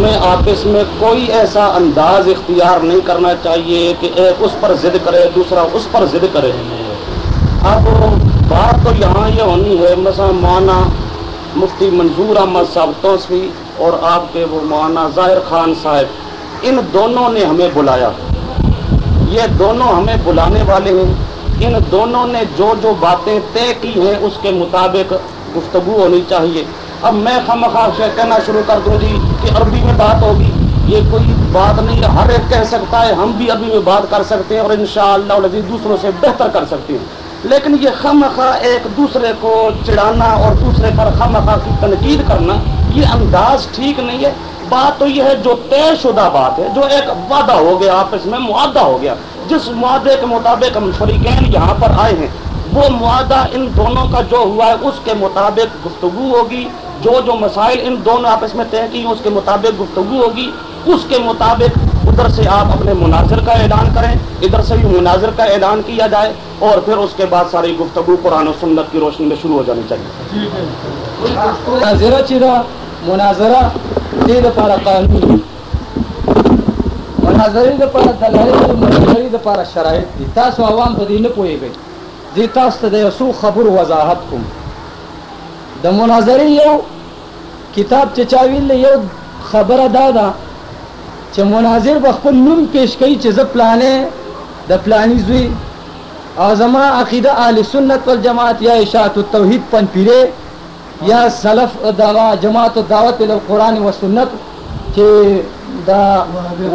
میں آپس میں کوئی ایسا انداز اختیار نہیں کرنا چاہیے کہ ایک اس پر ضد کرے، دوسرا اس پر ضد کرے۔ اب بات تو یہاں یہ ہونی ہے، مثلا مانا مفتی منظور احمد صاحب توسوی اور آپ کے وہ مولانا ظاہر خان صاحب، ان دونوں نے ہمیں بلایا۔ یہ دونوں ہمیں بلانے والے ہیں۔ ان دونوں نے جو جو باتیں طے کی ہیں، اس کے مطابق گفتگو ہونی چاہیے۔ اب میں خم سے کہنا شروع کر دوں جی کہ عربی میں بات ہوگی۔ یہ کوئی بات نہیں، ہر ایک کہہ سکتا ہے، ہم بھی عربی میں بات کر سکتے ہیں اور انشاءاللہ شاء دوسروں سے بہتر کر سکتے ہیں۔ لیکن یہ خم ایک دوسرے کو چڑھانا اور دوسرے پر خم کی تنقید کرنا، یہ انداز ٹھیک نہیں ہے۔ بات تو یہ ہے، جو طے شدہ بات ہے، جو ایک وعدہ ہو گیا، آپس میں معاہدہ ہو گیا۔ جس معاہدے کے مطابق ہم فریقین یہاں پر آئے ہیں، وہ معاہدہ ان دونوں کا جو ہوا ہے، اس کے مطابق گفتگو ہوگی۔ جو جو مسائل ان دونوں آپس میں طے کی اس کے مطابق گفتگو ہوگی۔ اس کے مطابق ادھر سے آپ اپنے مناظر کا اعلان کریں، ادھر سے بھی مناظر کا اعلان کیا جائے اور پھر اس کے بعد ساری گفتگو قرآن و سنت کی روشنی میں شروع ہو جانی چاہیے۔ مناظرہ دې لپاره قانون۔ مناظرې لپاره دلایل مناظرې لپاره شرایط دي تاسو عوام په دې نه پوهیږئ زه تاسو ته د یو څو خبرو وضاحت کوم د مناظرې یو کتاب چې چا ویل یو خبره دا ده چې مناظر به خپل نوم پیش کوي چې زه پلانې، د پلانی زوی. او زما عقیده اهل سنت والجماعت یا اشاعت التوحید پن پیره یا سلف دا جماعت دعوت ال قرآن و سنت چې دا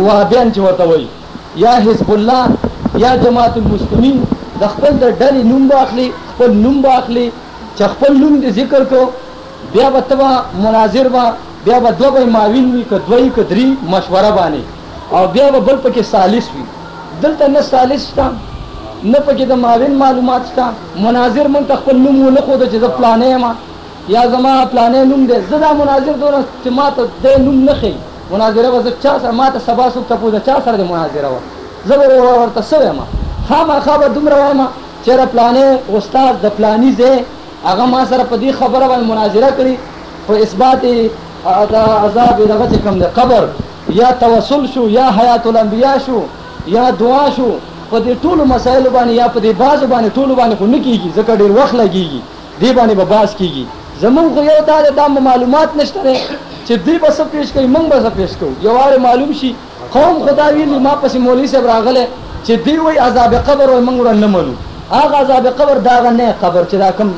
وهابیان چې ورته وایي. یا حزب الله، یا جماعت المسلمین، د خپل د ډلې نوم واخلي خپل نوم واخلي چې خپل نوم دې ذکر کو بیا به تبا مناظر با بیا به دوه به معاون وي، که دوی که درې مشوره باندې. او بیا به بل پکې سالس وي. دلته نه سالس شته، نه پکې د معاون معلومات شته. مناظر مونږ خپل نوم ونه ښوده چې زه پلانې یم. یا زما پلانې نوم دی زه دا مناظر دونه چې ما ته دی نوم نه ښیي. مناظره به چا سره، ما ته سبا سو څوک تپوس چا سره د مناظره وه. زه به ورته څه وایم خامخا به دومره وایم چېرې پلانې استاد د پلاني ځای هغه ما سره په دې خبره باندې مناظره کړي په اثبات عذاب دغه چې کوم د قبر، یا توسل شو، یا حیات الانبیا شو، یا دعا شو په دې ټولو مسایلو باندې یا په دې بعضو باندې ټولو باندې خو نه کېږي ځکه ډېر وخت لګېږي دې باندې به باس کېږي زمون خو یو دا د معلومات نشته چې دوی به څه پیش کوي موږ به څه پیش کوو یو واره معلوم شي قوم خدا ویلي ما پسې مولوي صاحب راغلی چې دوی وایي عذاب قبر وایي موږ نه منو هغه عذاب قبر دا هغه نه قبر چې دا کوم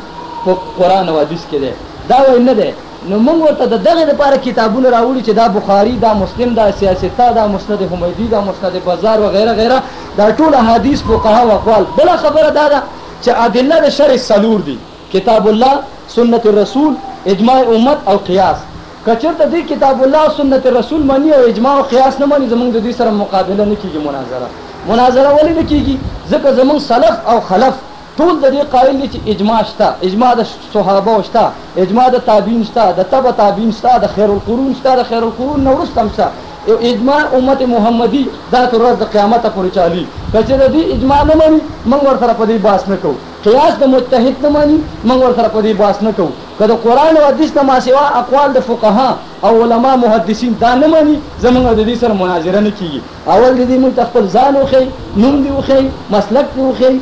په قرآن او حدیث کې دی. دا وایي نه دی. نو موږ ورته د دغه لپاره کتابونه راوړي چې دا بخاري، دا مسلم، دا سیاستا، دا مسند حمیدی، دا مسند بازار وغیره غیره غیره. دا ټول احادیث فقها او اقوال. بل خبره دا ده چې ادله د شرع سلور دي. کتاب الله، سنت رسول اجماع امت او قیاس. کچرته دی کتاب الله سنت رسول مانی او اجماع او قیاس نه مانی زمونږ د دې سره مقابله نه کیږي مناظره. مناظره ولې نه کیږي ځکه زمونږ سلف او خلف. ټول د دې قائل دي چې اجماع شته اجماع د صحابه شته اجماع د تابعین شته د تبع تابعین شته د خیر القرون شته د خیر القرون نو ورستم شته اجماع امت محمدی دا تر ورځ د قیامت پورې چالي کچره دی اجماع نه مانی موږ ورته په دې باس نه کوو قیاس د متحد نه مانی موږ ورته په دې باس نه کوو کله قران او حدیث نه ما سوا اقوال د فقها او علما محدثین دا نه مانی زمونږ د دې سره مناظره نه کیږي اول دې موږ خپل ځان وخی نوم دې وخی مسلک دې وخی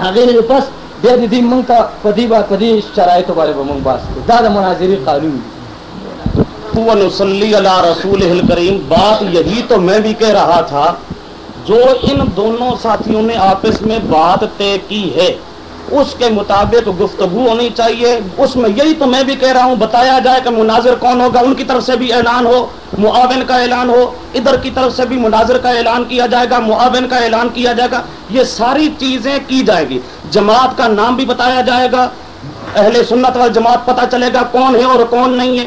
هغه نه پس بیا دې مونږ ته په دې با په دې شرایطو باندې به مونږ باس دا د مناظرې قانون هو نصلي علی رسوله الکریم. بات یہی تو میں بھی کہہ رہا تھا، جو ان دونوں ساتھیوں نے آپس میں بات طے کی ہے۔ اس کے مطابق گفتگو ہونی چاہیے۔ اس میں یہی تو میں بھی کہہ رہا ہوں، بتایا جائے کہ مناظر کون ہوگا، ان کی طرف سے بھی اعلان ہو، معاون کا اعلان ہو، ادھر کی طرف سے بھی مناظر کا اعلان کیا جائے گا، معاون کا اعلان کیا جائے گا، یہ ساری چیزیں کی جائے گی۔ جماعت کا نام بھی بتایا جائے گا، اہل سنت وال جماعت پتہ چلے گا کون ہے اور کون نہیں ہے۔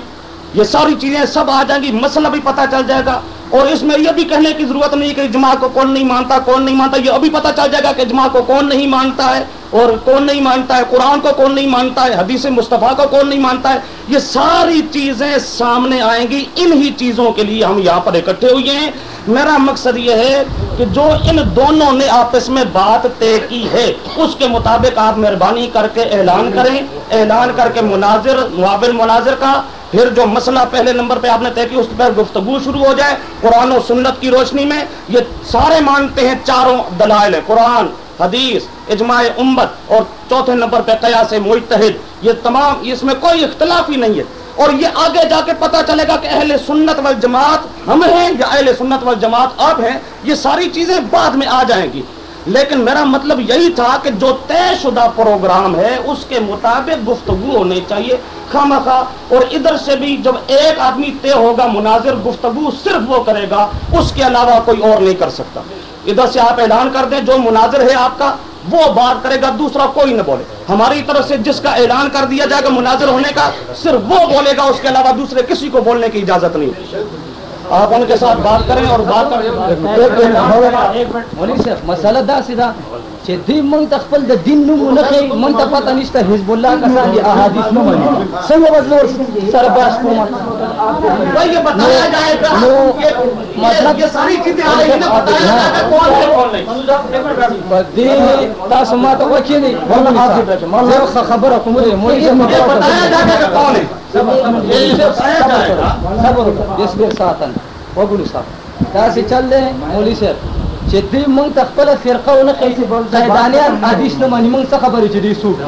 یہ ساری چیزیں سب آ جائیں گی، مسئلہ بھی پتہ چل جائے گا۔ اور اس میں یہ بھی کہنے کی ضرورت نہیں کہ اجماع کو کون نہیں مانتا، کون نہیں مانتا، یہ ابھی پتہ چل جائے گا کہ اجماع کو کون نہیں مانتا ہے۔ اور کون نہیں مانتا ہے؟ قرآن کو کون نہیں مانتا ہے؟ حدیث مصطفیٰ کو کون نہیں مانتا ہے؟ یہ ساری چیزیں سامنے آئیں گی۔ ان ہی چیزوں کے لیے ہم یہاں پر اکٹھے ہوئے ہیں۔ میرا مقصد یہ ہے کہ جو ان دونوں نے آپس میں بات طے کی ہے، اس کے مطابق آپ مہربانی کر کے اعلان کریں۔ اعلان کر کے مناظر، معاون مناظر کا۔ پھر جو مسئلہ پہلے نمبر پہ آپ نے طے کی اس پر گفتگو شروع ہو جائے۔ قرآن و سنت کی روشنی میں یہ سارے مانتے ہیں، چاروں دلائل قرآن حدیث، اجماع امت اور چوتھے نمبر پہ قیاس متحد یہ تمام اس میں کوئی اختلاف ہی نہیں ہے۔ اور یہ آگے جا کے پتا چلے گا کہ اہل سنت والجماعت ہم ہیں یا اہل سنت والجماعت آپ ہیں، یہ ساری چیزیں بعد میں آ جائیں گی۔ لیکن میرا مطلب یہی تھا کہ جو طے شدہ پروگرام ہے، اس کے مطابق گفتگو ہونی چاہیے خام اور ادھر سے بھی جب ایک آدمی طے ہوگا، مناظر گفتگو صرف وہ کرے گا، اس کے علاوہ کوئی اور نہیں کر سکتا۔ ادھر سے آپ اعلان کر دیں، جو مناظر ہے آپ کا، وہ بات کرے گا، دوسرا کوئی نہ بولے۔ ہماری طرف سے جس کا اعلان کر دیا جائے گا مناظر ہونے کا، صرف وہ بولے گا، اس کے علاوہ دوسرے کسی کو بولنے کی اجازت نہیں۔ آپ ان کے ساتھ بات کریں اور بات کریں۔ مسئلہ دا سیدھا۔ چې دوی مونږ ته خپل د دین نوم نه کوي مونږ ته پته نشته حزب الله کسان دي احادیث نه مني. څنګه به زور سره باش کوم یہ بتایا جائے گا مطلب یہ ساری چیزیں آ رہی ہیں بتایا جائے گا کون ہے کون تاسو ما ته وکړي زه خبره کوم دي مولوی یہ بتایا جائے گا کون ہے صبر یس ډیر ساتن وګورئ صاحب دا چې چل دی مولوی صاحب. چې دوی مونږ ته خپله فرقه ونه ښیي زیدانیان حدیث نه مني مونږ څه خبرې چې دوی څوک دي؟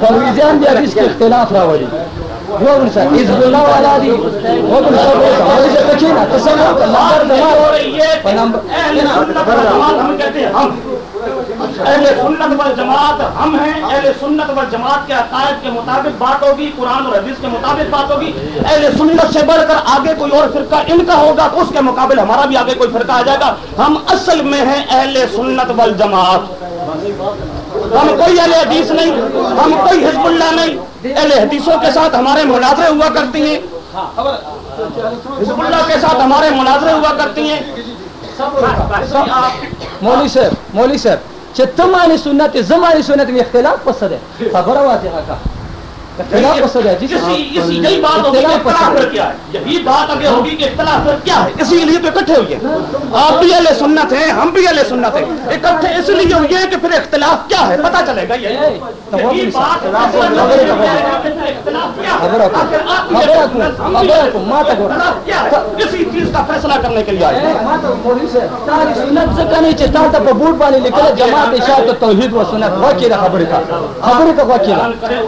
پرویزیان بیا حدیث کې اختلاف راولي. وګورئ صاحب حزب الله والا دي وګورئ صاحب مولوی صاحب ته کښېنه. ته څنګه نمبر زما په نمبر اہل سنت والجماعت ہم ہیں اہل سنت والجماعت کے عقائد کے مطابق بات ہوگی قرآن اور حدیث کے مطابق بات ہوگی اہل سنت سے بڑھ کر آگے کوئی اور فرقہ ان کا ہوگا تو اس کے مقابل ہمارا بھی آگے کوئی فرقہ آ جائے گا۔ ہم اصل میں ہیں اہل سنت والجماعت۔ ہم کوئی اہل حدیث نہیں، ہم کوئی حزب اللہ نہیں۔ اہل حدیثوں کے ساتھ ہمارے مناظرے ہوا کرتی ہیں۔ حزب اللہ کے ساتھ ہمارے مناظرے ہوا کرتی ہیں۔ مولوی صاحب مولوی صاحب چې ته معنی سنت زمانی سنت می اختلاف پسره خبره واضحه کا کیا ہے۔ یہی بات اگر ہوگی کہ اختلاف پر کیا ہے۔ اسی لیے تو اکٹھے ہوئے آپ بھی اہل سنت ہیں ہم بھی اہل سنت ہیں۔ اکٹھے اس لیے ہوئے کہ پھر اختلاف کیا ہے؟ پتہ چلے گا یہ۔ یہی بات اسی چیز کا فیصلہ کرنے کے لیے جماعت اشاعت توحید و سنت خبره کا۔ خبره کا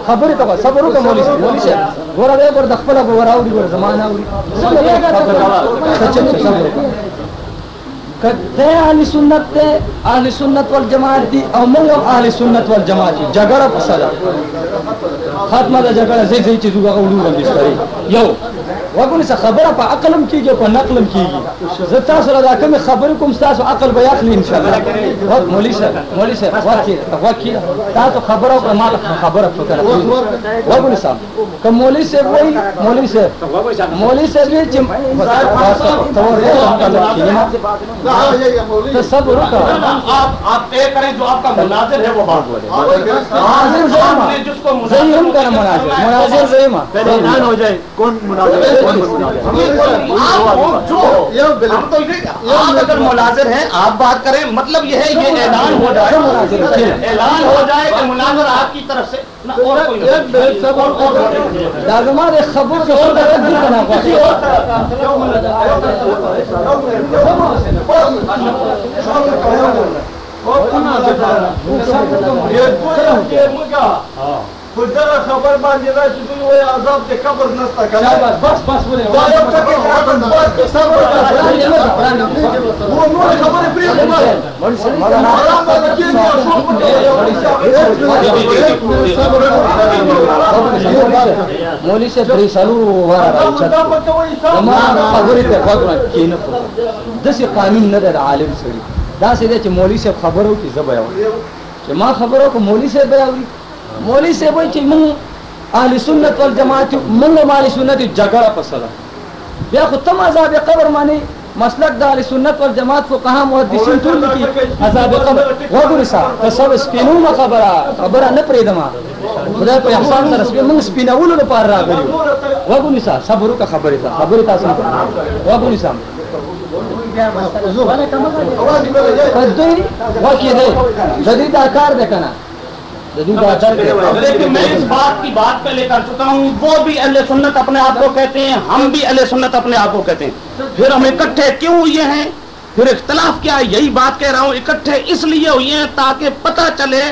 خبره کا صبر وکړه مولوی صاحب مولوی صاحب ګوره دې ګوره د خپل ګوره اوړي ګوره زمانہ اوړي. صبر وکړه کته اهل سنت ته اهل سنت والجماعت دي او موږ اهل سنت والجماعت جګړه فساده ختمه ده جګړه زی زی چې دوغه وړو بستري یو. وګورئ څه خبره په عقلم کیږي په نقلم کیږي زه تاسو را دا کوم خبر کوم تاسو عقل به اخلي ان شاء الله وخت مولوی صاحب مولوی صاحب وکیل وکیل تاسو خبره او ما خبره فکر وګورئ صاحب کوم مولوی صاحب وای مولوی صاحب مولوی صاحب چې تو سب رکا آپ آپ طے کریں جو آپ کا مناظر ہے وہ بات بولے مناظر جس کو کر مناظر مناظر ہو جائے کون مناظر آپ اگر مناظر ہیں آپ بات کریں مطلب یہ ہے یہ اعلان ہو جائے اعلان ہو جائے کہ مناظر آپ کی طرف سے نہ اور خبر سے طرح خبر باندې دوی وایي عذاب د قبر کنه بس بس دا یو ټکی بس صبر باندې مولوی سے سالو واره خبرې ته کینه قانون نه ده د عالم سړي دا سې ده چې مولوی صاحب خبرو کې چې ما خبرو کو مولوی به مولوی صاحب وایي چې موږ اهل سنت والجماعت موږ اهل سنت جګړه پسله. بیا خو تم عذاب قبر معنی مسلک د اهل سنت والجماعت فقها محدثین ټول لیکي عذاب قبر. وګورئ صاحب ته سب سپینو خبره خبره نه پرېدم خدای په احسان سره سپین موږ سپینولو لپاره راغلي وګورئ صاحب صبر وکړه خبرې ته خبرې تاسو وګورئ صاحب کدوی وکی دی د دې دا کار ده کنه. لیکن میں اس بات کی بات پہلے کر چکا ہوں وہ بھی اہل سنت اپنے آپ کو کہتے ہیں ہم بھی اہل سنت اپنے آپ کو کہتے ہیں۔ پھر ہم اکٹھے کیوں ہوئے ہیں؟ پھر اختلاف کیا ہے؟ یہی بات کہہ رہا ہوں اکٹھے اس لیے ہوئے ہیں تاکہ پتہ چلے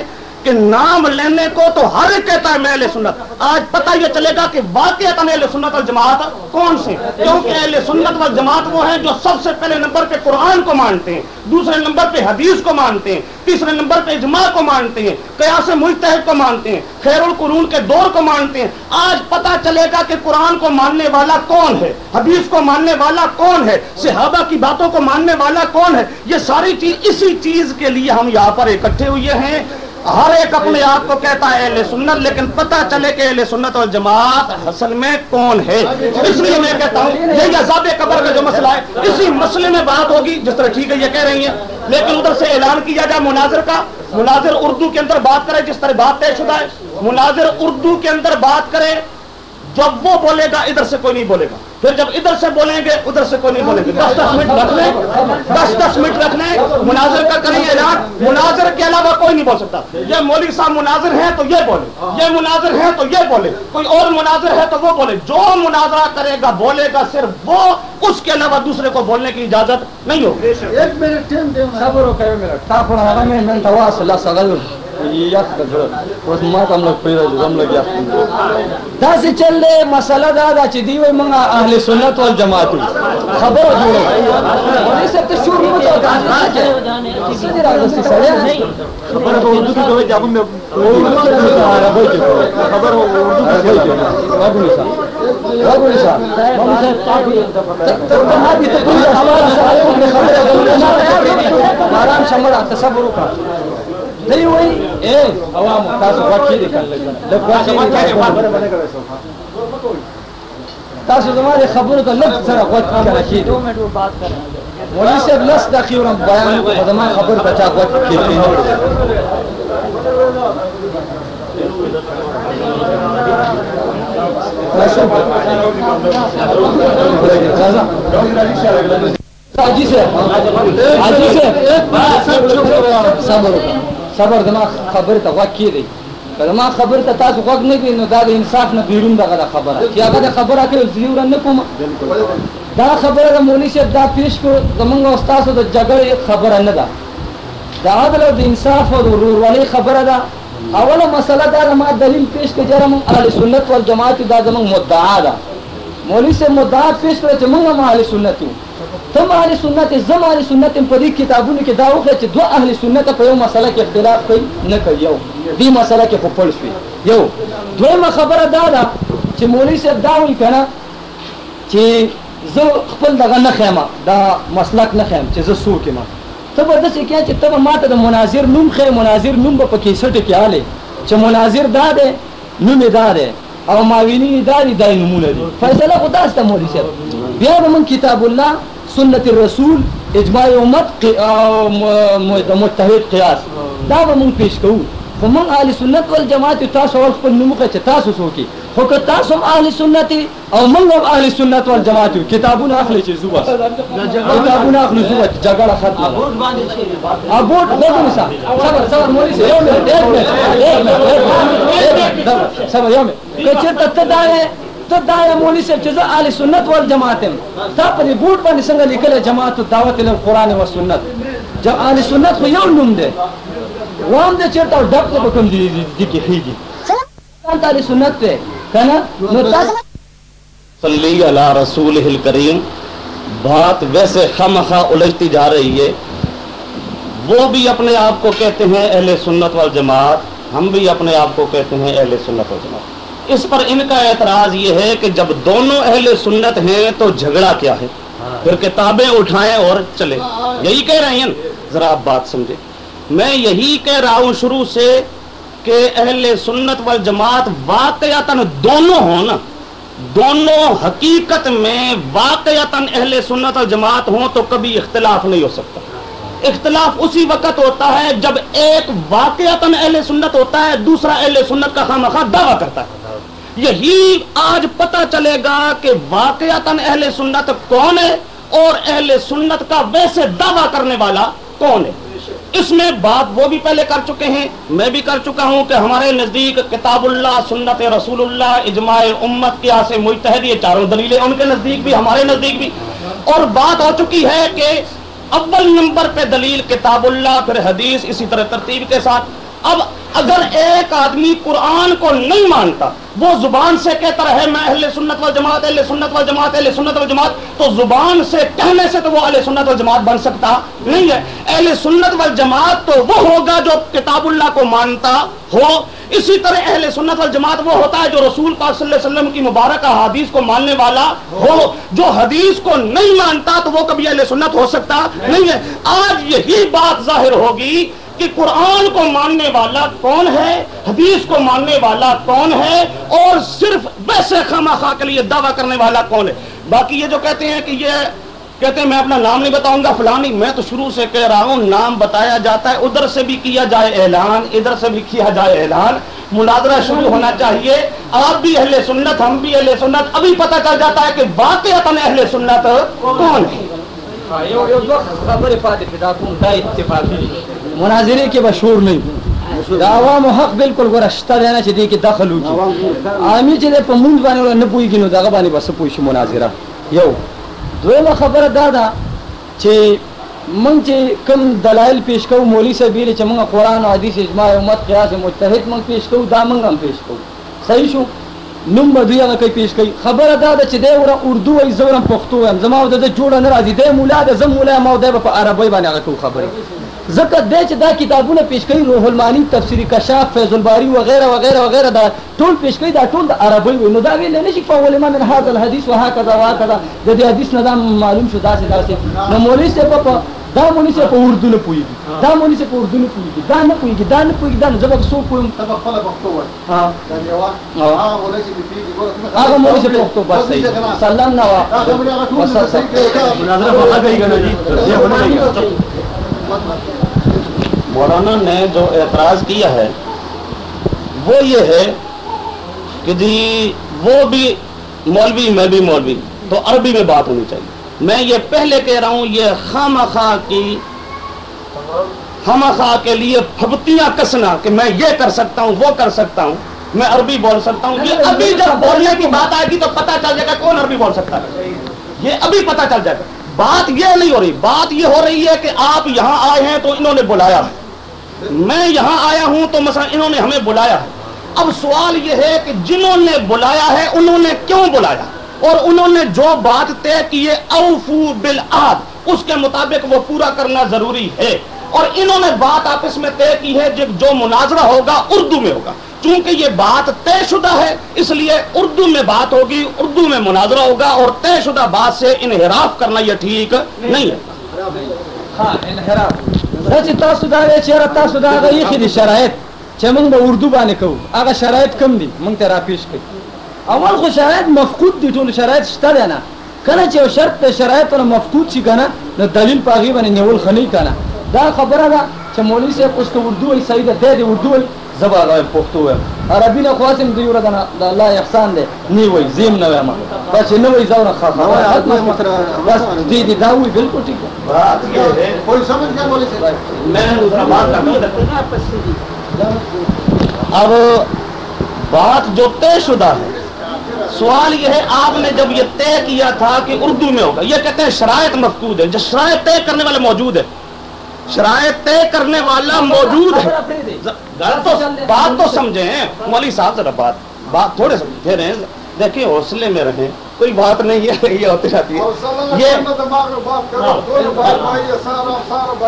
کہ نام لینے کو تو ہر ایک کہتا ہے میں اہل سنت۔ آج پتہ یہ چلے گا کہ واقع اہل سنت والجماعت کون سے کیونکہ اہل سنت والجماعت وہ ہیں جو سب سے پہلے نمبر پہ قرآن کو مانتے ہیں، دوسرے نمبر پہ حدیث کو مانتے ہیں، تیسرے نمبر پہ اجماع کو مانتے ہیں، قیاس ملتحد کو مانتے ہیں، خیر القرون کے دور کو مانتے ہیں۔ آج پتہ چلے گا کہ قرآن کو ماننے والا کون ہے، حدیث کو ماننے والا کون ہے، صحابہ کی باتوں کو ماننے والا کون ہے؟ یہ ساری چیز، اسی چیز کے لیے ہم یہاں پر اکٹھے ہوئے ہیں۔ ہر ایک اپنے آپ کو کہتا ہے اہل سنت، لیکن پتہ چلے کہ اہل سنت اور جماعت حسن میں کون ہے؟ اس لیے میں کہتا ہوں یہ عذاب قبر کا جو مسئلہ ہے، اسی مسئلے میں بات ہوگی، جس طرح ٹھیک ہے، یہ کہہ رہی ہیں۔ لیکن ادھر سے اعلان کیا جائے مناظر کا، مناظر اردو کے اندر بات کرے، جس طرح بات طے شدہ ہے، مناظر اردو کے اندر بات کرے، جب وہ بولے گا، ادھر سے کوئی نہیں بولے گا۔ پھر جب ادھر سے بولیں گے، ادھر سے کوئی نہیں بولیں گے دس دس منٹ رکھ لیں۔ دس دس منٹ رکھ لیں۔ مناظر کا کریں اعلان مناظر کے علاوہ کوئی نہیں بول سکتا۔ یہ مولوی صاحب مناظر ہیں تو یہ بولے۔ یہ مناظر ہیں تو یہ بولے۔ کوئی اور مناظر ہے تو وہ بولے۔ جو مناظرہ کرے گا، بولے گا، صرف وہ اس کے علاوہ دوسرے کو بولنے کی اجازت نہیں ہوگی۔ په ته دا څه چل دی مسله دا ده چې دی وای موږ اهل سنت والجماعت یو. خبره جوړه ولې څه ته شور مو ته څه دي راغلي سړی خبر به اردو کې کوي جواب مې کوي. خبر اردو کې عربی کې راغلی صاحب راغلی صاحب ته ما دي ته کومه خبره سره خبره آرام شمړه تصور وکړه دی وای اے عوام تاسو واکې دي تاسو زما د خبرو ته لږ سره غوږ کړه شي مولوی صاحب لس دقیقه بیان وکړه زما خبر ته چا غوږ کړي حاجی صاحب حاجی صاحب صبر. صبر زما خبر ته غوږ کړي که زما خبر ته تاسو غوږ نه کړئ نو دا د انصاف نه بیرون دغه خبره. چې هغه د خبره کوي زیور نه کوم. دا خبره د مولوی صاحب دا پیش کړو، زمونږ او ستاسو د جګړې خبره نه ده. د عدل او د انصاف او د ورورولۍ خبره ده. اوله مسله دا ما دلیل پیش کړ چې موږ اهل سنت والجماعت، دا زمونږ مدعا ده. مولوی صاحب مدعا پیش کړ چې موږ اهل سنت یو. تم اهل سنت زم اهل سنت په دې کتابونو کې دا وکړه چې دوه اهل سنت په یو مسله کې اختلاف کوي نه کوي یو. دې مسله کې خو پړ شوي یو. دویمه خبره دا ده چې مولوی صاحب دا وایي کنه چې زه خپل دغه نه خیمه دا مسلک نه خیم چې زه څوک یم. ته به داسې کې چې ته به ماته د مناظر نوم خې مناظر نوم به په کیسټو کې آلې چې مناظر دا دی، نوم یې دا دی. او ماوینی دا دی دا نمونه دي. فیصله خو داسته مولوي صاحب. بیا به من کتاب الله سنت الرسول، اجماع امت متحد قیاس. دا به مونږ پیش کوو. خو مونږ اهل سنت والجماعت تاسو اول خپل نوم وکړئ تاسو څوک یې. خو که تاسو اهل سنت او مونږ هم اهل سنت والجماعت کتابونه اخلي چې زو بس کتابونه اخلي زو بس جګړه ختمه. ابوټ وګورئ سا. صبر صبر مولوي صاحب. یو منټ، ایک منټ ایک منټ صبر، یو منټ. که چېرته ته دا یې ته دا یې مولوي صاحب چې زه اهل سنت والجماعت یم تا په دې بوټ باندې څنګه لیکلی جماعت الدعوت الى القرآن والسنت ج- اهل سنت خو یو نوم دی وام دې چېرته او ډب ته کوم دي دي کې خېږي ځان ته سنت دی که نو تاسو صلی علی رسول کریم بات ویسے خمخا الجھتی جا رہی ہے۔ وہ بھی اپنے آپ کو کہتے ہیں اہل سنت والجماعت۔ ہم بھی اپنے آپ کو کہتے ہیں اہل سنت والجماعت۔ اس پر ان کا اعتراض یہ ہے کہ جب دونوں اہل سنت ہیں تو جھگڑا کیا ہے؟ پھر کتابیں اٹھائیں اور چلے یہی کہہ رہے ہیں؟ ذرا آپ بات سمجھے میں یہی کہہ رہا ہوں شروع سے کہ اہل سنت والجماعت واقعتاً دونوں ہوں نا۔ دونوں حقیقت میں واقعتاً اہل سنت اور جماعت ہوں تو کبھی اختلاف نہیں ہو سکتا۔ اختلاف اسی وقت ہوتا ہے جب ایک واقعتاً اہل سنت ہوتا ہے، دوسرا اہل سنت کا خواہ دعویٰ کرتا ہے۔ یہی آج پتہ چلے گا کہ واقعتاً اہل سنت کون ہے اور اہل سنت کا ویسے دعویٰ کرنے والا کون ہے۔ اس میں بات وہ بھی پہلے کر چکے ہیں، میں بھی کر چکا ہوں کہ ہمارے نزدیک کتاب اللہ، سنت رسول اللہ، اجماع امت کے سے متحد یہ چاروں دلیلیں ان کے نزدیک بھی، ہمارے نزدیک بھی۔ اور بات ہو چکی ہے کہ اول نمبر پہ دلیل کتاب اللہ، پھر حدیث، اسی طرح ترتیب کے ساتھ۔ اب اگر ایک آدمی قرآن کو نہیں مانتا وہ زبان سے کہتا رہے میں اہل سنت و جماعت اہل سنت و جماعت اہل سنت و جماعت تو زبان سے کہنے سے تو وہ اہل سنت و جماعت بن سکتا نہیں ہے۔ اہل سنت و جماعت تو وہ ہوگا جو کتاب اللہ کو مانتا ہو۔ اسی طرح اہل سنت و جماعت وہ ہوتا ہے جو رسول پاک صلی اللہ علیہ وسلم کی مبارک حدیث کو ماننے والا ہو۔ جو حدیث کو نہیں مانتا تو وہ کبھی اہل سنت ہو سکتا نہیں ہے۔ آج یہی بات ظاہر ہوگی کہ قرآن کو ماننے والا کون ہے؟ حدیث کو ماننے والا کون ہے؟ اور صرف ویسے خامہ خواہ کے لیے دعویٰ کرنے والا کون ہے؟ باقی یہ جو کہتے ہیں کہ یہ کہتے ہیں میں اپنا نام نہیں بتاؤں گا، فلانی میں تو شروع سے کہہ رہا ہوں، نام بتایا جاتا ہے، ادھر سے بھی کیا جائے اعلان، ادھر سے بھی کیا جائے اعلان، مناظرہ شروع ہونا چاہیے۔ آپ بھی اہل سنت، ہم بھی اہل سنت، ابھی پتہ چل جاتا ہے کہ واقع اہل سنت کون ہے؟ مناظرے کے مشہور نہیں. عوام حق بالکل ورشتہ دینا چاہیے کہ دخل ہو عامی چلے په مونږ باندې نه پويږي نو دغه باندې بس پوي شي مناظره یو، دویمه خبره دا ده چې مونږ چې کوم دلایل پیش کوو مولوی صاحب یې چې مونږ قرآن او حدیث اجماع امت قیاس مجتهد مونږ پیش کوو دا مونږ هم پیش کوو صحیح شو؟ نوم به دوی هغه کوي پیش کوي خبره دا ده چې دی وره اردو وایي زه ورم پښتو وایم زما د ده جوړه نه راځي دی مولا ده زه مولا یم او دی به په عربۍ باندې هغه کوو خبرې ځکه دی چې دا کتابونه پیش کوي روح المانی تفسیری کشاف فیض الباری وغیرہ وغیرہ وغیرہ دا ټول پیش کوي دا ټول د عربی وي. نو دا ویل نه شي فول ما من هذا الحديث وهكذا وهكذا د دې حدیث نه دا معلوم شو دا څه دا څه نو مولوی سے په دا مولوی سے په اردو نه پويږي دا مولوی سے په اردو نه پويږي دا نه پويږي دا نه پويږي دا نه. زبر سو پویم تبقى خپل پښتو وای ها؟ دا یو هغه مولوی چې پیږي هغه مولوی سے پښتو بس صحیح سلام نه وا هغه مولوی هغه ټول څه صحیح کوي مولانا نے جو اعتراض کیا ہے، وہ یہ ہے کہ جی وہ بھی مولوی، میں بھی مولوی، تو عربی میں بات ہونی چاہیے۔ میں یہ پہلے کہہ رہا ہوں، یہ خام خواہ کی خام خواہ کے لیے پھبتیاں کسنا کہ میں یہ کر سکتا ہوں، وہ کر سکتا ہوں، میں عربی بول سکتا ہوں۔ یہ ابھی جب بولنے کی بات آئے گی تو پتہ چل جائے گا کون عربی بول سکتا ہے۔ یہ ابھی پتہ چل جائے گا۔ بات یہ نہیں ہو رہی، بات یہ ہو رہی ہے کہ آپ یہاں آئے ہیں تو انہوں نے بلایا ہے۔ میں یہاں آیا ہوں تو مثلا انہوں نے ہمیں بلایا ہے۔ اب سوال یہ ہے کہ جنہوں نے بلایا ہے، انہوں نے کیوں بلایا؟ اور انہوں نے جو بات طے کی ہے، اوفو بالعاد اس کے مطابق وہ پورا کرنا ضروری ہے۔ اور انہوں نے بات آپس میں طے کی ہے، جو مناظرہ ہوگا، اردو میں ہوگا۔ چونکہ یہ بات طے شدہ ہے اس لیے اردو میں بات ہوگی اردو میں مناظرہ ہوگا اور طے شدہ بات سے انحراف کرنا یہ ٹھیک نہیں ہے۔ ہاں چې شرایط موږ به اردو باندې کوو۔ هغه شرایط کم دي موږ ته راپېش کړي۔ اول خو شرایط مفقود دي ټول شرایط شته دی نه؟ کله چې یو شرط د شرایطو نه مفقود شي که نه نو دلیل په هغې باندې نیول ښه نه دا خبره ده چې مولوي صاحب اوس که اردو وایي صحیح ده دی دې اردو وایي۔ زه به هغه پښتو وایم عربي نه خو هسې دوی ورته د الله احسان دی. نه وایي زه نه وایم بس نه وایي زه ورته بس دې دې دا وایي بالکل ټیک ہے کوئی سمجھ گیا مولوی سے میں دوسرا بات ہوں اب بات جو طے شدہ ہے سوال یہ ہے آپ نے جب یہ طے کیا تھا کہ اردو میں ہوگا یہ کہتے ہیں شرائط مفقود ہے جو شرائط طے کرنے والے موجود ہے شرائط طے کرنے والا موجود ہے۔ تو بات تو سمجھیں۔ مولوی صاحب ذرا بات بات تھوڑے سمجھے رہے دیکھیں حوصلے میں رہیں۔ کوئی بات نہیں ہے یہ ہوتی رہتی ہے۔ یہ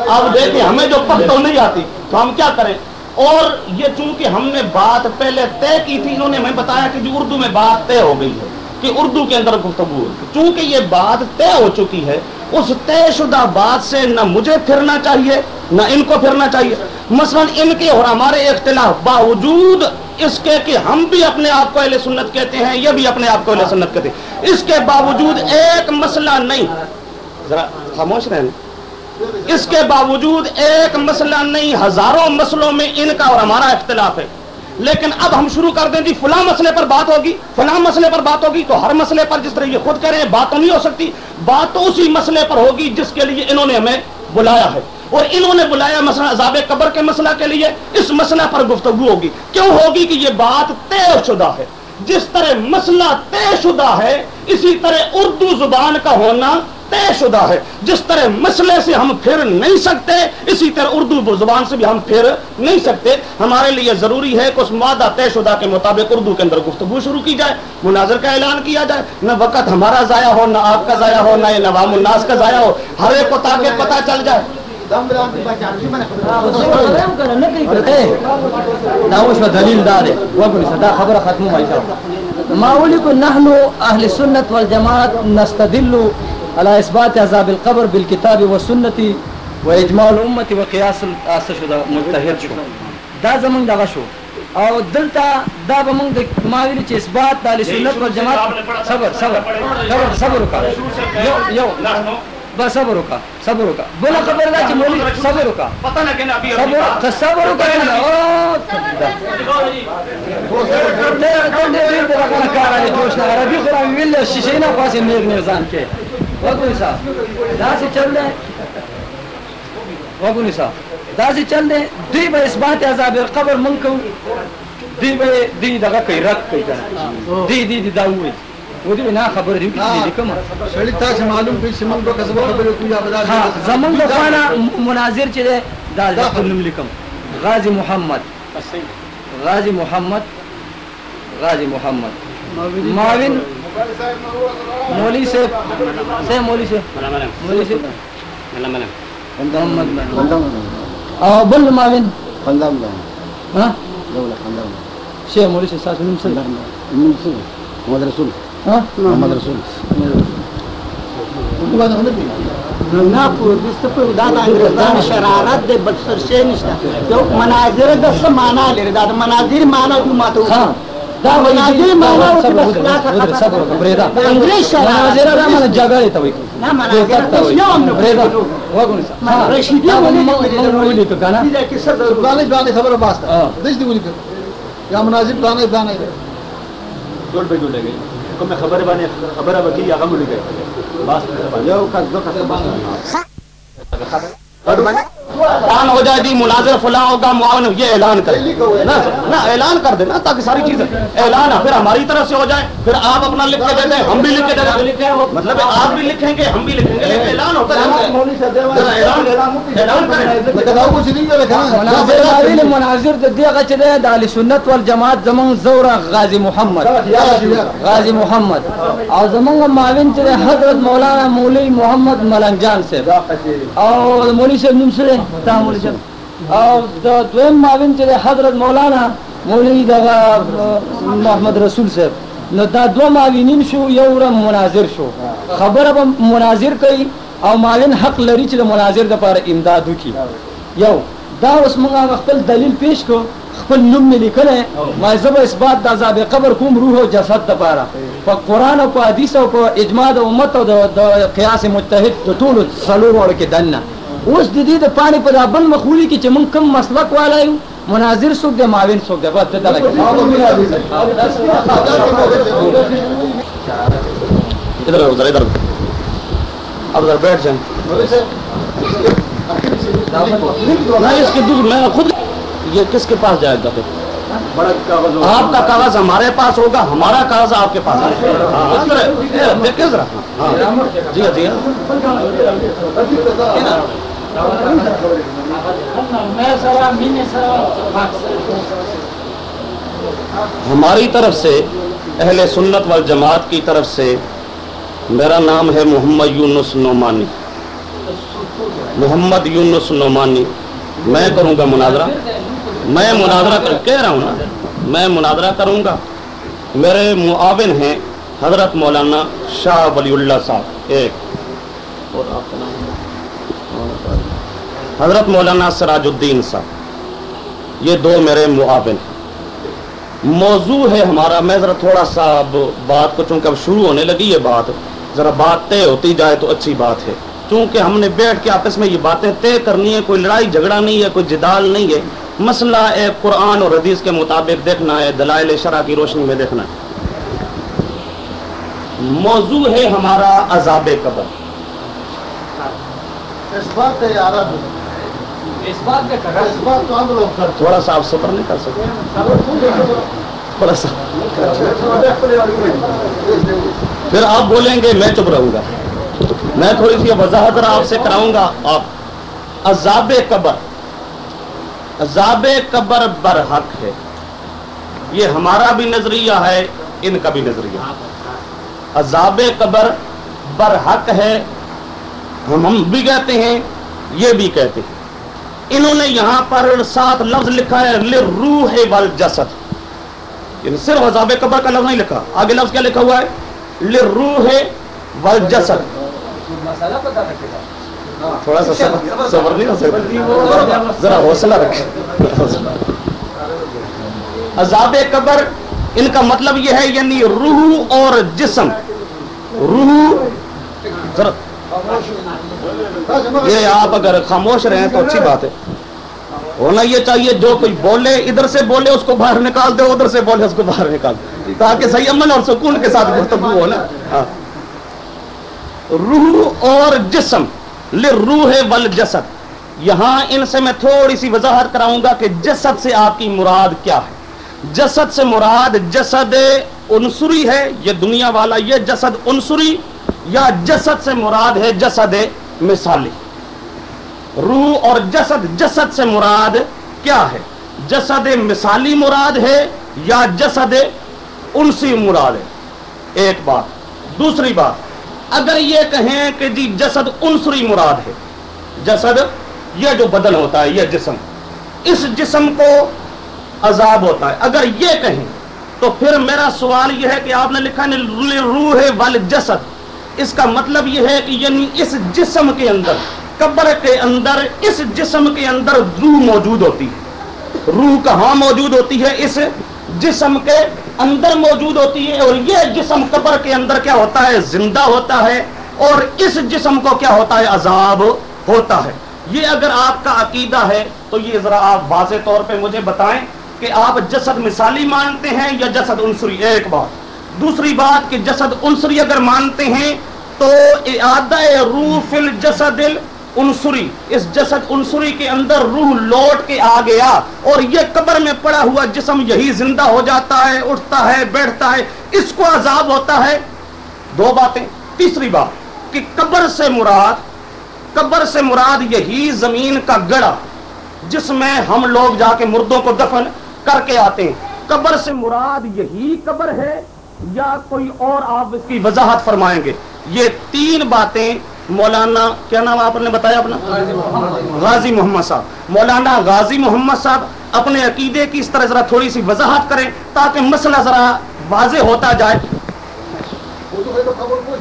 اب دیکھیں ہمیں جو پختو نہیں آتی۔ تو ہم کیا کریں؟ اور یہ چونکہ ہم نے بات پہلے طے کی تھی انہوں نے ہمیں بتایا کہ جو اردو میں بات طے ہو گئی ہے۔ کہ اردو کے اندر گفتگو چونکہ یہ بات طے ہو چکی ہے، اس طے شدہ بات سے نہ مجھے پھرنا چاہیے، نہ ان کو پھرنا چاہیے۔ مثلا ان کے اور ہمارے اختلاف باوجود اس کے کہ ہم بھی اپنے آپ کو اہل سنت کہتے ہیں، یہ بھی اپنے آپ کو اہل سنت کہتے ہیں۔ اس کے باوجود ایک مسئلہ نہیں۔ ذرا خاموش رہے اس کے باوجود ایک مسئلہ نہیں، ہزاروں مسئلوں میں ان کا اور ہمارا اختلاف ہے۔ لیکن اب ہم شروع کر دیں جی فلاں مسئلے پر بات ہوگی، فلاں مسئلے پر بات ہوگی تو ہر مسئلے پر جس طرح یہ خود کہہ رہے ہیں، بات تو نہیں ہو سکتی۔ بات تو اسی مسئلے پر ہوگی جس کے لیے انہوں نے ہمیں بلایا ہے۔ اور انہوں نے بلایا مسئلہ عذاب قبر کے مسئلہ کے لیے، اس مسئلہ پر گفتگو ہوگی۔ کیوں ہوگی کہ یہ بات طے شدہ ہے؟ جس طرح مسئلہ طے شدہ ہے، اسی طرح اردو زبان کا ہونا طے شدہ ہے۔ جس طرح مسئلے سے ہم پھر نہیں سکتے، اسی طرح اردو زبان سے بھی ہم پھر نہیں سکتے۔ ہمارے لیے ضروری ہے کہ اس مادہ طے شدہ کے مطابق اردو کے اندر گفتگو شروع کی جائے، مناظر کا اعلان کیا جائے۔ نہ وقت ہمارا ضائع ہو، نہ آپ کا ضائع ہو، نہ نوام الناس کا ضائع ہو۔ ہر ایک کو تاکہ پتہ چل جائے۔ داوش دلیل دار وګورئ صدا خبره ختمه وای ما ولكن نحن اهل السنه والجماعه نستدل على اثبات عذاب القبر بالكتاب والسنه واجماع الامه وقياس الاسشد مجتهد شو دا زمون دغه شو او دلته دا به موږ د ما ویل چې اثبات د سنت والجماعت صبر صبر صبر صبر وکړه یو یو بس صبر وکا صبر وکا بولا خبر دا چې مولوی صبر وکا پتہ نہ کہنا ابھی صبر صبر وکا کنه او ته ته دې دې راکنه کار علي جوش نه عربي خو راوي ویل شیشې نه پاسه مېغ نه ځان کې وګورئ صاحب دا څه چل دی وګورئ صاحب دا چل دی اثبات عذاب قبر مونږ کوو دوی به دوی دغه کوي رد کوي کنه دوی دوی دا وایي ودی نه خبر دی دې کوم سړی تاسو معلوم کړئ چې موږ به کسب خبرې کوو یا بدل زمون د خانه مناظر چې ده دا ځکه نوم لیکم غازی محمد غازی محمد غازی محمد معاون مولوی سے سے مولوی سے۔ مولوی سے۔ محمد او بل معاون۔ ها شیخ مولوی سے ساس نوم سره محمد۔ رسول۔ ها محمد رسول۔ شرارت دی بل څه شی نشته یو مناظره د څه معنا لري دا مناظر معنا کوم ماته ها دا مناظر معنا او خلاصه صبر صبر بریدا د شرارت مناظر را مله جګړه ته وي نه یو هم نه بریدا. وګورئ ما رشیدي ولې ولې کنه کې څه ضرورت پلانې پلانې خبره باسته. دش دی ولي یا مناظر پلانې پلانې جوړ به جوړېږي کومه خبره باندې خبره وکي هغه مولي کوي بس یو کس دو کس باندې اعلان ہو جائے جی مناظر فلاں ہوگا معاون یہ اعلان کرے۔ نہ اعلان کر دینا تاکہ ساری چیزیں۔ اعلان پھر ہماری طرف سے ہو جائے پھر آپ اپنا لکھ کے دیتے ہیں ہم بھی لکھ کے دیتے ہیں مطلب آپ بھی لکھیں گے ہم بھی لکھیں گے لیکن اعلان ہوتا ہے۔ مناظر راویل مناظر د دې غچ ده د اهل سنت والجماعت زمون زوره غازی محمد۔ غازی محمد۔ او زمون معاون ده حضرت مولانا مولوی محمد ملنجان سے او مولوی صاحب نوم سره تا مولوی او د دویم معاون چې حضرت مولانا مولوی دغه محمد رسول صاحب. نو دا دو معاونین شو، یو ور مناظر شو. خبره به مناظر کوي او معاون حق لري چې د مناظر لپاره امداد وکړي یو، دا اوس موږ خپل دلیل پیش کو خپل نوم مې لیکلی ما زه به اثبات د عذاب قبر کوم، روح او جسد دپاره په قرآن او په حدیث او په اجماع د امت او د قیاس متحد د ټولو څلور وړو کې دننه. اوس د دې د پاڼې په دا بل مخولي کې چې موږ کوم مسلک والا یو مناظر څوک دی معاون څوک دی بس دته ادھر ادھر ادھر اب ادھر بیٹھ جائیں نہیں اس کے دور میں خود یہ کس کے پاس جائے گا آپ کا کاغذ ہمارے پاس ہوگا ہمارا کاغذ آپ کے پاس دیکھیں ذرا ہاں جی ہاں جی ہاں ہماری طرف سے اہل سنت والجماعت کی طرف سے میرا نام ہے محمد یونس نعمانی۔ محمد یونس نعمانی۔ میں کروں گا مناظرہ۔ میں مناظرہ کر کہہ رہا ہوں نا۔ میں مناظرہ کروں گا۔ میرے معاون ہیں حضرت مولانا شاہ ولی اللہ صاحب۔ ایک۔ اور آپ کا نام حضرت مولانا سراج الدین صاحب، یہ دو میرے معاون ہیں۔ موضوع ہے ہمارا، میں ذرا تھوڑا سا اب بات کو چونکہ اب شروع ہونے لگی یہ بات، ذرا بات طے ہوتی جائے تو اچھی بات ہے۔ چونکہ ہم نے بیٹھ کے آپس میں یہ باتیں طے کرنی ہے کوئی لڑائی جھگڑا نہیں ہے، کوئی جدال نہیں ہے۔ مسئلہ ایک قرآن اور حدیث کے مطابق دیکھنا ہے، دلائل شرح کی روشنی میں دیکھنا ہے۔ موضوع ہے ہمارا عذاب قبر۔ اس بات کا اس بات تو لوگ تھوڑا سا آپ صبر نہیں کر سکتے۔ تھوڑا سا۔ پھر آپ بولیں گے میں چپ رہوں گا۔ میں تھوڑی سی وضاحت آپ سے کراؤں گا۔ آپ۔ عذاب قبر۔ عذاب قبر برحق ہے۔ یہ ہمارا بھی نظریہ ہے ان کا بھی نظریہ۔ عذاب قبر برحق ہے۔ ہم بھی کہتے ہیں یہ بھی کہتے ہیں۔ انہوں نے یہاں پر سات لفظ لکھا ہے روح والجسد۔ یعنی صرف عذاب قبر کا لفظ نہیں لکھا۔ آگے لفظ کیا لکھا ہوا ہے؟ لروح والجسد۔ تھوڑا سا صبر نہیں ہو سکتا۔ ذرا حوصلہ رکھیں۔ عذاب قبر، ان کا مطلب یہ ہے یعنی روح اور جسم۔ روح ذرا یہ آپ اگر خاموش رہیں تو اچھی بات ہے۔ ہونا یہ چاہیے جو کوئی بولے، ادھر سے بولے، اس کو باہر نکال دے، ادھر سے بولے، اس کو باہر نکال دے۔ تاکہ صحیح امن اور سکون کے ساتھ گفتگو ہو نا۔ ہاں۔ روح اور جسم لروح والجسد۔ یہاں ان سے میں تھوڑی سی وضاحت کراؤں گا کہ جسد سے آپ کی مراد کیا ہے۔ جسد سے مراد جسد انصری ہے، یہ دنیا والا، یہ جسد انصری یا جسد سے مراد ہے جسد مثالی روح اور جسد جسد سے مراد کیا ہے؟ جسد مثالی مراد ہے یا جسد انسی مراد ہے؟ ایک بات۔ دوسری بات۔ اگر یہ کہیں کہ جی جسد انصری مراد ہے، جسد یہ جو بدن ہوتا ہے، یہ جسم۔ اس جسم کو عذاب ہوتا ہے۔ اگر یہ کہیں تو پھر میرا سوال یہ ہے کہ آپ نے لکھا ہے روح وال جسد اس کا مطلب یہ ہے کہ یعنی اس جسم کے اندر، قبر کے اندر، اس جسم کے اندر روح موجود ہوتی ہے۔ روح کہاں موجود ہوتی ہے؟ اس جسم کے اندر موجود ہوتی ہے اور یہ جسم قبر کے اندر کیا ہوتا ہے؟ زندہ ہوتا ہے اور اس جسم کو کیا ہوتا ہے؟ عذاب ہوتا ہے۔ یہ اگر آپ کا عقیدہ ہے تو یہ ذرا آپ واضح طور پہ مجھے بتائیں کہ آپ جسد مثالی مانتے ہیں یا جسد انصری ایک بات۔ دوسری بات کہ جسد انصری اگر مانتے ہیں تو اعادہ روح فی انصری اس جسد انصری کے اندر روح لوٹ کے آ گیا اور یہ قبر میں پڑا ہوا جسم یہی زندہ ہو جاتا ہے، اٹھتا ہے، بیٹھتا ہے، اس کو عذاب ہوتا ہے۔ دو باتیں۔ تیسری بات کہ قبر سے مراد، قبر سے مراد یہی زمین کا گڑا جس میں ہم لوگ جا کے مردوں کو دفن کر کے آتے ہیں۔ قبر سے مراد یہی قبر ہے یا کوئی اور آپ اس کی وضاحت فرمائیں گے؟ یہ تین باتیں مولانا، کیا نام آپ نے بتایا اپنا؟ غازی محمد صاحب۔ مولانا غازی محمد صاحب اپنے عقیدے کی اس طرح ذرا تھوڑی سی وضاحت کریں تاکہ مسئلہ ذرا واضح ہوتا جائے۔ تو